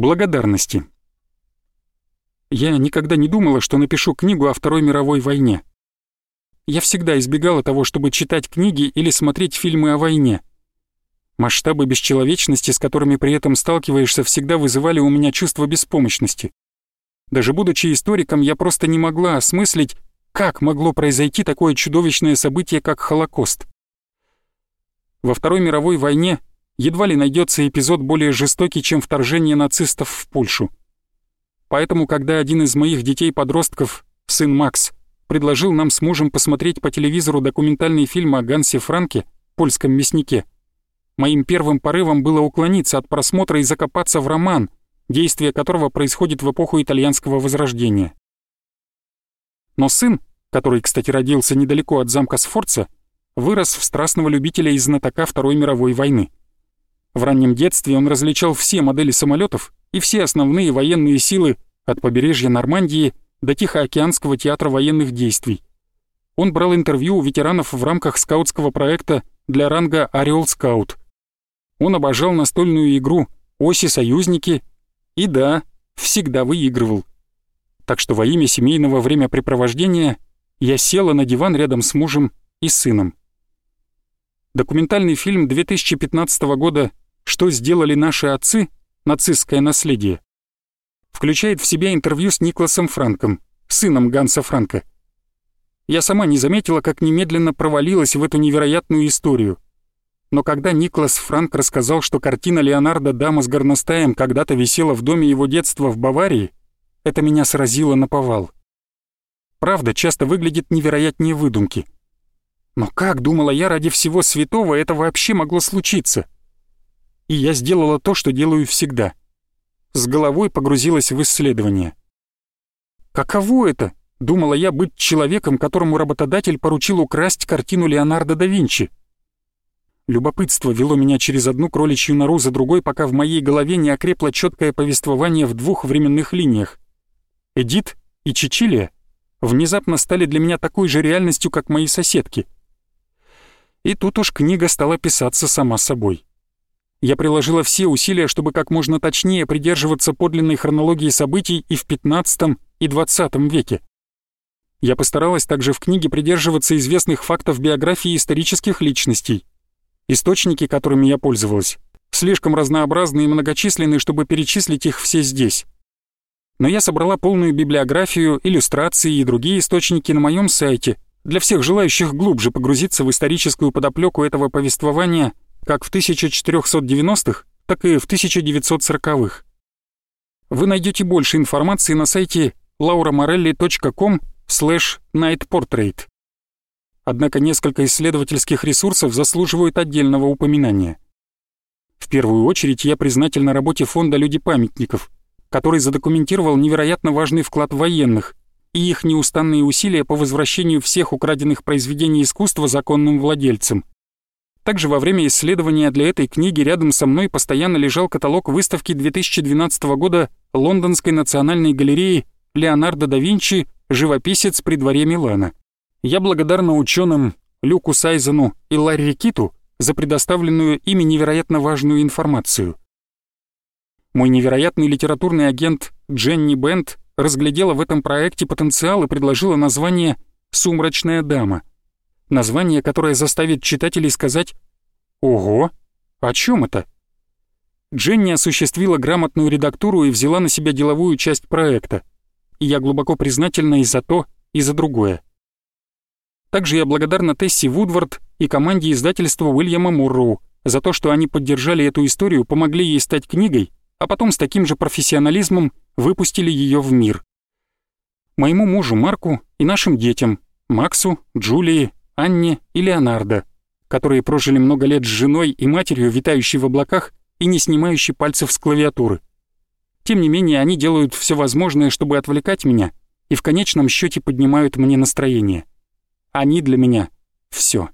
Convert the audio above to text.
Благодарности. Я никогда не думала, что напишу книгу о Второй мировой войне. Я всегда избегала того, чтобы читать книги или смотреть фильмы о войне. Масштабы бесчеловечности, с которыми при этом сталкиваешься, всегда вызывали у меня чувство беспомощности. Даже будучи историком, я просто не могла осмыслить, как могло произойти такое чудовищное событие, как Холокост. Во Второй мировой войне едва ли найдется эпизод более жестокий, чем вторжение нацистов в Польшу. Поэтому, когда один из моих детей-подростков, сын Макс, предложил нам с мужем посмотреть по телевизору документальный фильм о Гансе Франке, польском мяснике, моим первым порывом было уклониться от просмотра и закопаться в роман, действие которого происходит в эпоху итальянского возрождения. Но сын, который, кстати, родился недалеко от замка Сфорца, вырос в страстного любителя и знатока Второй мировой войны. В раннем детстве он различал все модели самолетов и все основные военные силы от побережья Нормандии до Тихоокеанского театра военных действий. Он брал интервью у ветеранов в рамках скаутского проекта для ранга «Орел Скаут». Он обожал настольную игру «Оси союзники» и, да, всегда выигрывал. Так что во имя семейного времяпрепровождения я села на диван рядом с мужем и сыном. Документальный фильм 2015 года «Что сделали наши отцы? Нацистское наследие» включает в себя интервью с Никласом Франком, сыном Ганса Франка. Я сама не заметила, как немедленно провалилась в эту невероятную историю. Но когда Никлас Франк рассказал, что картина Леонардо «Дама с горностаем» когда-то висела в доме его детства в Баварии, это меня сразило на повал. Правда часто выглядит невероятнее выдумки — но как, думала я, ради всего святого это вообще могло случиться? И я сделала то, что делаю всегда. С головой погрузилась в исследование. Каково это, думала я, быть человеком, которому работодатель поручил украсть картину Леонардо да Винчи? Любопытство вело меня через одну кроличью нору за другой, пока в моей голове не окрепло четкое повествование в двух временных линиях. Эдит и Чичилия внезапно стали для меня такой же реальностью, как мои соседки — и тут уж книга стала писаться сама собой. Я приложила все усилия, чтобы как можно точнее придерживаться подлинной хронологии событий и в XV и XX веке. Я постаралась также в книге придерживаться известных фактов биографии исторических личностей. Источники, которыми я пользовалась, слишком разнообразны и многочисленны, чтобы перечислить их все здесь. Но я собрала полную библиографию, иллюстрации и другие источники на моем сайте — для всех желающих глубже погрузиться в историческую подоплеку этого повествования как в 1490-х, так и в 1940-х. Вы найдете больше информации на сайте lauramorelli.com nightportrait. Однако несколько исследовательских ресурсов заслуживают отдельного упоминания. В первую очередь я признательна работе фонда «Люди памятников», который задокументировал невероятно важный вклад военных, и их неустанные усилия по возвращению всех украденных произведений искусства законным владельцам. Также во время исследования для этой книги рядом со мной постоянно лежал каталог выставки 2012 года Лондонской национальной галереи «Леонардо да Винчи. Живописец при дворе Милана». Я благодарна ученым Люку Сайзену и Ларри Киту за предоставленную ими невероятно важную информацию. Мой невероятный литературный агент Дженни Бент разглядела в этом проекте потенциал и предложила название «Сумрачная дама». Название, которое заставит читателей сказать «Ого, о чем это?» Дженни осуществила грамотную редактуру и взяла на себя деловую часть проекта. И я глубоко признательна и за то, и за другое. Также я благодарна Тесси Вудвард и команде издательства Уильяма Мурроу за то, что они поддержали эту историю, помогли ей стать книгой, а потом с таким же профессионализмом выпустили ее в мир. Моему мужу Марку и нашим детям, Максу, Джулии, Анне и Леонардо, которые прожили много лет с женой и матерью, витающей в облаках и не снимающей пальцев с клавиатуры. Тем не менее, они делают все возможное, чтобы отвлекать меня, и в конечном счете поднимают мне настроение. Они для меня — все.